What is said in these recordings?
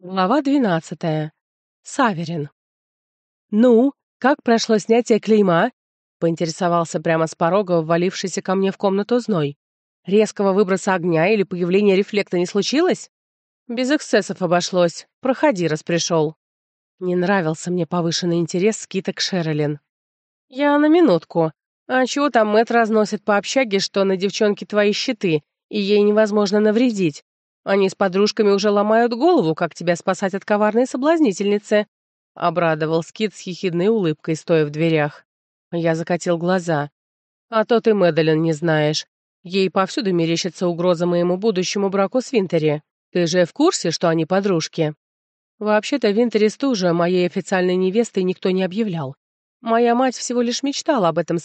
Глава двенадцатая. Саверин. «Ну, как прошло снятие клейма?» — поинтересовался прямо с порога ввалившийся ко мне в комнату зной. «Резкого выброса огня или появления рефлекта не случилось?» «Без эксцессов обошлось. Проходи, раз пришел». Не нравился мне повышенный интерес скиток Шерлин. «Я на минутку. А чего там Мэтт разносит по общаге, что на девчонке твои щиты, и ей невозможно навредить? Они с подружками уже ломают голову, как тебя спасать от коварной соблазнительницы», — обрадовал Скит с хихидной улыбкой, стоя в дверях. Я закатил глаза. «А то ты Мэдалин не знаешь. Ей повсюду мерещится угроза моему будущему браку с Винтери. Ты же в курсе, что они подружки?» Вообще-то Винтери Стужа моей официальной невестой никто не объявлял. Моя мать всего лишь мечтала об этом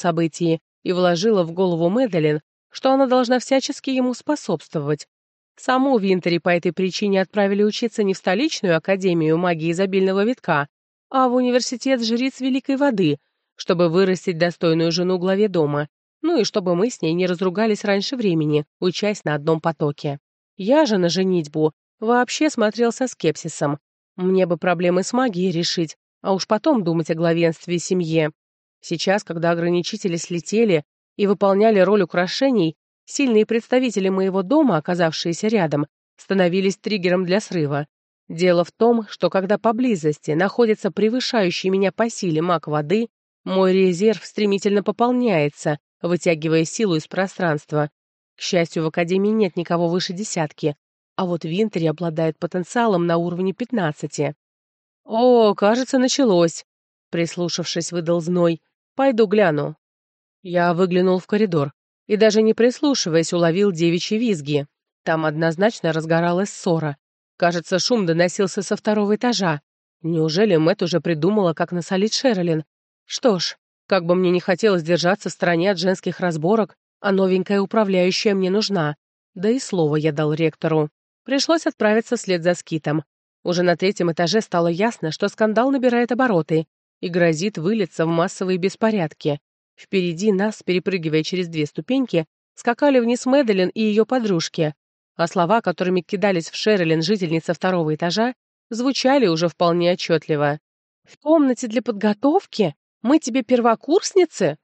Саму Винтери по этой причине отправили учиться не в столичную академию магии изобильного витка, а в университет жриц Великой Воды, чтобы вырастить достойную жену главе дома, ну и чтобы мы с ней не разругались раньше времени, учась на одном потоке. Я же на женитьбу вообще смотрел со скепсисом. Мне бы проблемы с магией решить, а уж потом думать о главенстве семье. Сейчас, когда ограничители слетели и выполняли роль украшений, Сильные представители моего дома, оказавшиеся рядом, становились триггером для срыва. Дело в том, что когда поблизости находится превышающий меня по силе маг воды, мой резерв стремительно пополняется, вытягивая силу из пространства. К счастью, в Академии нет никого выше десятки, а вот Винтери обладает потенциалом на уровне пятнадцати. «О, кажется, началось», — прислушавшись, выдал зной. «Пойду гляну». Я выглянул в коридор и даже не прислушиваясь, уловил девичьи визги. Там однозначно разгоралась ссора. Кажется, шум доносился со второго этажа. Неужели Мэт уже придумала, как насолить Шерлин? Что ж, как бы мне не хотелось держаться в стороне от женских разборок, а новенькая управляющая мне нужна. Да и слово я дал ректору. Пришлось отправиться вслед за скитом. Уже на третьем этаже стало ясно, что скандал набирает обороты и грозит вылиться в массовые беспорядки. Впереди нас, перепрыгивая через две ступеньки, скакали вниз Мэдалин и ее подружки, а слова, которыми кидались в Шерлин жительница второго этажа, звучали уже вполне отчетливо. «В комнате для подготовки? Мы тебе первокурсницы?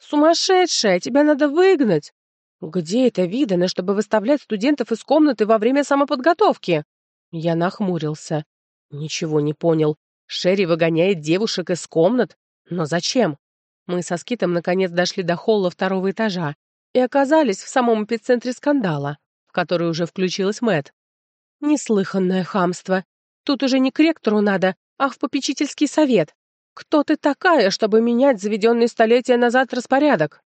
Сумасшедшая, тебя надо выгнать! Где это видано, чтобы выставлять студентов из комнаты во время самоподготовки?» Я нахмурился. Ничего не понял. Шерри выгоняет девушек из комнат? Но зачем? Мы со Скитом наконец дошли до холла второго этажа и оказались в самом эпицентре скандала, в который уже включилась Мэт. Неслыханное хамство. Тут уже не к ректору надо, а в попечительский совет. Кто ты такая, чтобы менять заведенный столетия назад распорядок?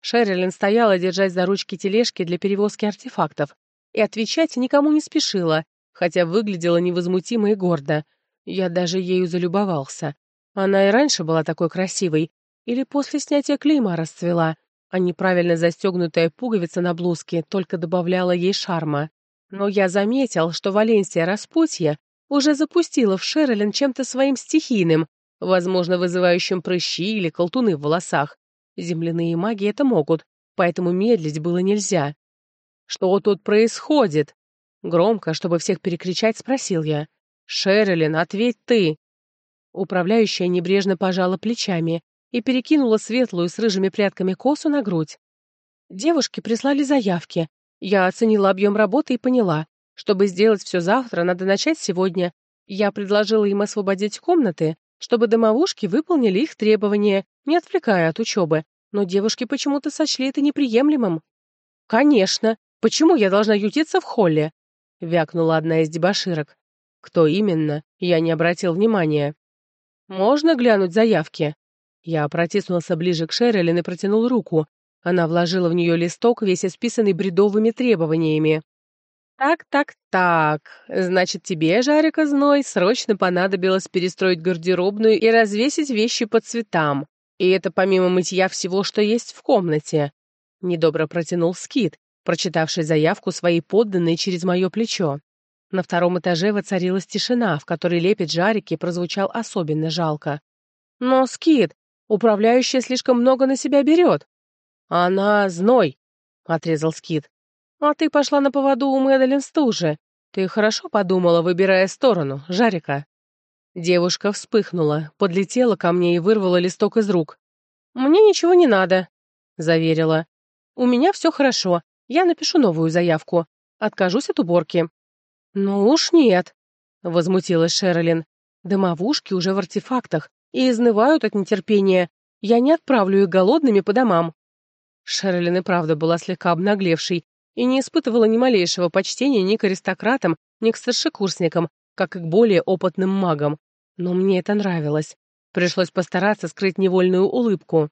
Шерлин стояла, держась за ручки тележки для перевозки артефактов, и отвечать никому не спешила, хотя выглядела невозмутимо и гордо. Я даже ею залюбовался. или после снятия клейма расцвела, а неправильно застегнутая пуговица на блузке только добавляла ей шарма. Но я заметил, что Валенсия Распутья уже запустила в Шерлин чем-то своим стихийным, возможно, вызывающим прыщи или колтуны в волосах. Земляные маги это могут, поэтому медлить было нельзя. «Что тут происходит?» Громко, чтобы всех перекричать, спросил я. «Шерлин, ответь ты!» Управляющая небрежно пожала плечами, и перекинула светлую с рыжими прядками косу на грудь. Девушки прислали заявки. Я оценила объем работы и поняла, чтобы сделать все завтра, надо начать сегодня. Я предложила им освободить комнаты, чтобы домовушки выполнили их требования, не отвлекая от учебы, но девушки почему-то сочли это неприемлемым. «Конечно! Почему я должна ютиться в холле?» — вякнула одна из дебоширок. Кто именно, я не обратил внимания. «Можно глянуть заявки?» Я протиснулся ближе к Шерлин и протянул руку. Она вложила в нее листок, весь исписанный бредовыми требованиями. «Так, так, так. Значит, тебе, Жарика Зной, срочно понадобилось перестроить гардеробную и развесить вещи по цветам. И это помимо мытья всего, что есть в комнате». Недобро протянул Скит, прочитавший заявку своей подданной через мое плечо. На втором этаже воцарилась тишина, в которой лепет Жарики прозвучал особенно жалко. «Но, Скит, Управляющая слишком много на себя берет. Она зной, — отрезал Скит. А ты пошла на поводу у Мэдалин стужи. Ты хорошо подумала, выбирая сторону, Жарика. Девушка вспыхнула, подлетела ко мне и вырвала листок из рук. «Мне ничего не надо», — заверила. «У меня все хорошо. Я напишу новую заявку. Откажусь от уборки». «Ну уж нет», — возмутилась Шерлин. «Домовушки уже в артефактах и изнывают от нетерпения. Я не отправлю их голодными по домам». Шерлин и правда была слегка обнаглевшей и не испытывала ни малейшего почтения ни к аристократам, ни к старшекурсникам, как и к более опытным магам. Но мне это нравилось. Пришлось постараться скрыть невольную улыбку.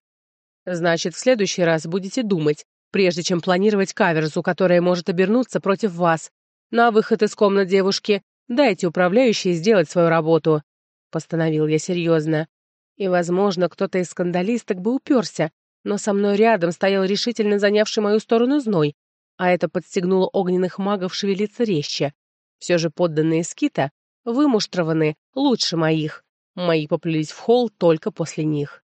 «Значит, в следующий раз будете думать, прежде чем планировать каверзу, которая может обернуться против вас. На выход из комнат девушки дайте управляющей сделать свою работу», — постановил я серьезно. И, возможно, кто-то из скандалисток бы уперся, но со мной рядом стоял решительно занявший мою сторону зной, а это подстегнуло огненных магов шевелиться резче. Все же подданные скита вымуштрованы лучше моих. Мои поплелись в холл только после них.